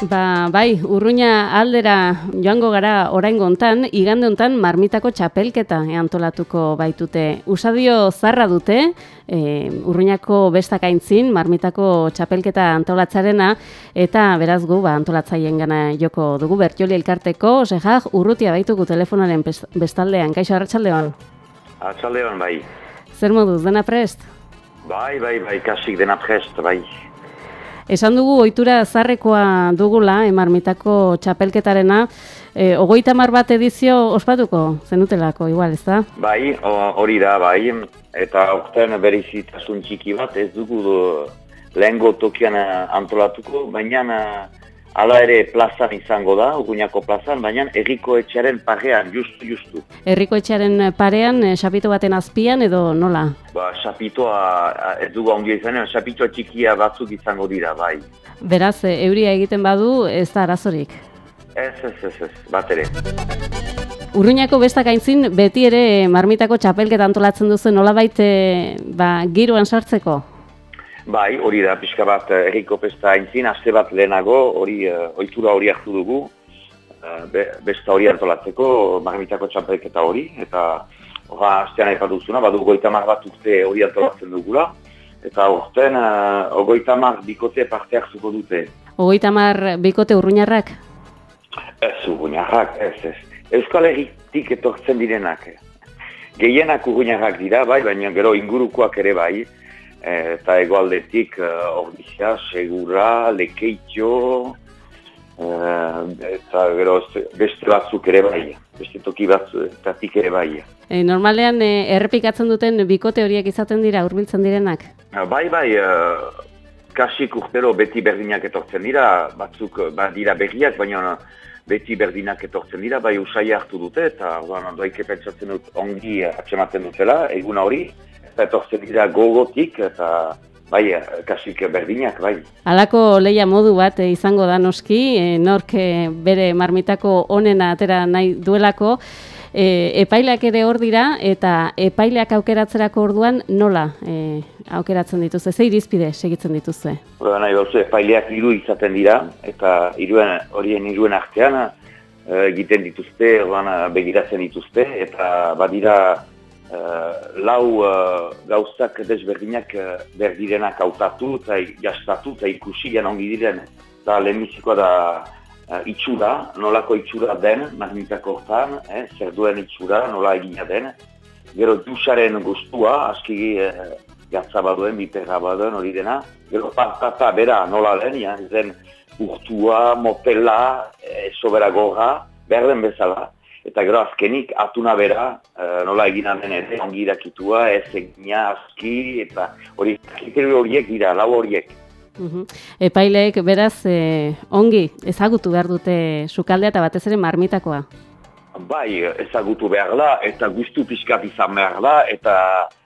Ba, bai, urruña aldera joango gara orain gontan, igande hontan marmitako txapelketa antolatuko baitute. Usadio zarra dute, e, urruñako bestak aintzin, marmitako txapelketa antolatzarena, eta beraz gu, ba, antolatzaien gana joko dugu bertioli elkarteko, ozehag, urrutia baitugu telefonaren bestaldean, kaixo hartxaldeon? Hartxaldeon, bai. Zer moduz, dena prest? Bai, bai, bai, kasik dena prest, bai. Esan dugu ohitura zarrekoa dugula emarmitako txapelketarena, e, ogoita mar bat edizio ospatuko zenutelako, igual, ez da? Bai, hori da, bai, eta okten berizitasun txiki bat ez dugu lehengo tokian antolatuko, baina Hala ere plazan izango da, Uguñako plazan, baina erriko etxearen parean, justu, justu. Erriko etxearen parean, eh, sapito baten azpian edo nola? Ba, sapitoa, ez dugu ongi izan, sapitoa txikia batzuk izango dira, bai. Beraz, eh, euria egiten badu, ez da arazorik? Ez, ez, ez, ez, bat ere. Urruñako bestak aintzin, beti ere marmitako txapelketa antolatzen duzu, nola baite, ba, giroan sartzeko? Bai, hori da, pixka bat eh, erriko pesta entzin, aste bat lehenago, hori uh, ohitura hori hartu dugu, uh, be, besta hori antolatzeko, marmitako txampelketa hori, eta horra astean nahi duzuna, badu goita bat urte hori antolatzen dugula, eta horten uh, ogoita bikote parte hartuko dute. Ogoita bikote urruñarrak? Ez urruñarrak, ez ez. Euskal Herritik etortzen direnak. Gehienak urruñarrak dira, bai, baina gero ingurukoak ere bai, eta egoaldetik uh, segura, lekeitio, uh, eta gero beste batzuk ere bai, beste toki batzuetatik ere bai. E, normalean errepikatzen duten bikote horiek izaten dira, hurbiltzen direnak? bai, bai, uh, kasik urtero beti berdinak etortzen dira, batzuk badira berriak, baina beti berdinak etortzen dira, bai usai hartu dute, eta doaike pentsatzen dut ongi atxematen dutela, eguna hori, eta etortzen dira gogotik eta bai, kasik berdinak, bai. Halako leia modu bat eh, izango da noski, e, nork eh, bere marmitako onena atera nahi duelako, e, epaileak ere hor dira eta epaileak aukeratzerako orduan nola e, aukeratzen dituzte, ze irizpide segitzen dituzte? Hora nahi bauzu, epaileak hiru izaten dira eta iruen, horien iruen artean egiten dituzte, orduan begiratzen dituzte eta badira uh, lau uh, gauzak desberdinak uh, berdirenak hautatu eta jastatu eta ikusi gen ongi diren. Eta lehenbizikoa da uh, itxura, nolako itxura den magnetako hortan, eh, zer duen itxura, nola egina den. Gero dusaren guztua, aski uh, gatza baduen, biperra baduen hori dena. Gero partata bera nola den, ja, zen urtua, motela, e, sobera gorra, berden bezala eta gero azkenik atuna bera uh, nola egin den ere ongi dakitua, ez egina azki eta hori horiek dira, lau horiek. Uhum. Epaileek beraz eh, ongi ezagutu behar dute sukaldea eta batez ere marmitakoa? Bai, ezagutu behar da eta guztu pixkat izan behar da eta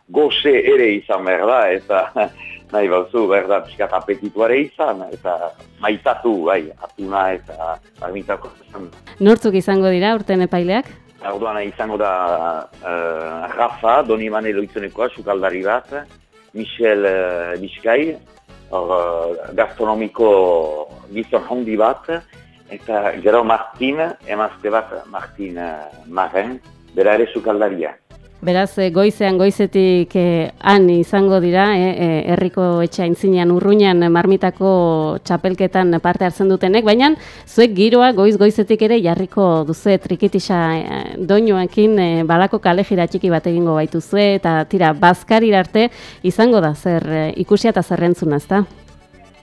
goze ere izan behar da eta nahi bauzu, berda, pixkat apetituare izan, eta maitatu, bai, atuna eta armitako izan. Nortzuk izango dira, urten epaileak? Orduan izango da uh, Rafa, Doni Mane loitzonekoa, sukaldari bat, Michel uh, Biskai, or, uh, gastronomiko gizon hondi bat, eta gero Martin, emazte bat Martin uh, Maren, bera ere sukaldaria. Beraz, eh, goizean goizetik eh, han izango dira, eh, eh, herriko etxe aintzinean urruñan marmitako txapelketan parte hartzen dutenek, baina zuek giroa goiz goizetik ere jarriko duzu trikitisa eh, doinoekin eh, balako kale txiki bat egingo baitu zue, eta tira, bazkari arte izango da zer eh, ikusia eta zerrentzuna, ezta?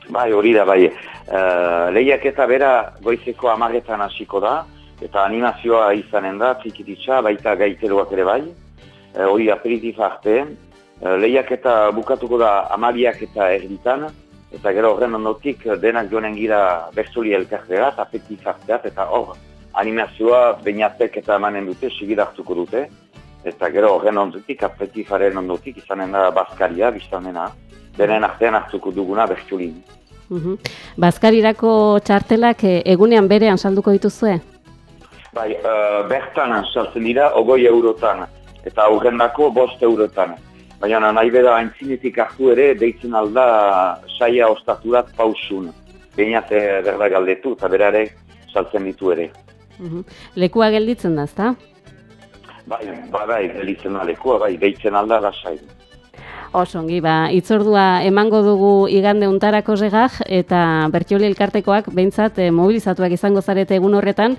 Bai, hori da, bai. Uh, lehiak eta bera goizeko amagetan hasiko da, eta animazioa izanen da, trikitisa, baita gaiteroak ere bai e, hori aperitif arte, e, lehiak eta bukatuko da amabiak eta erditan, eta gero horren ondotik denak joanen gira bertzoli elkarteat, aperitif arteat, eta hor animazioa bainatek eta emanen dute, sigir hartuko dute, eta gero horren ondotik, aperitifaren ondotik, izanen da Baskaria, biztanena, denen artean hartuko duguna bertzoli. Uhum. Bazkarirako txartelak eh, egunean berean salduko dituzue? Bai, uh, bertan saltzen dira, ogoi eurotan eta aurrendako bost eurotan. Baina nahi beda haintzinetik hartu ere, deitzen alda saia ostaturat pausun. bainat berda galdetu, eta berare saltzen ditu ere. Mhm. Lekua gelditzen da, ezta? Bai, bai, gelditzen da lekua, bai, behitzen alda lasai. Osongi, ba, itzordua emango dugu igande untarako zegak, eta bertioli elkartekoak behintzat e, mobilizatuak izango zarete egun horretan,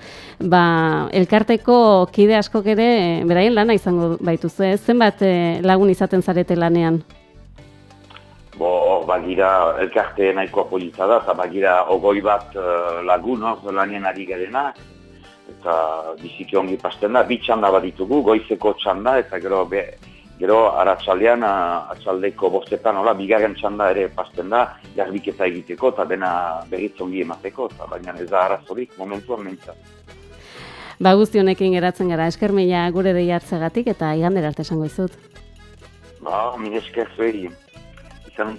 ba, elkarteko kide askok ere, e, beraien lana izango baituzu, ez zenbat e, lagun izaten zarete lanean? Bo, bagira, elkarte nahiko apolitza da, eta bagira, ogoi bat lagun, no, lanien ari garena, eta biziki ongi pasten da, bi txanda bat ditugu, goizeko txanda, eta gero, be, Gero, aratzaldean, atzaldeko bostetan, hola, bigarren txanda ere pasten da, jarbiketa egiteko, eta dena berritzongi emateko, eta baina ez da arazorik, momentuan mentza. Ba, guzti honekin geratzen gara, esker mila gure dei hartzegatik, eta igander arte esango izut. Ba, mire esker zueri, izan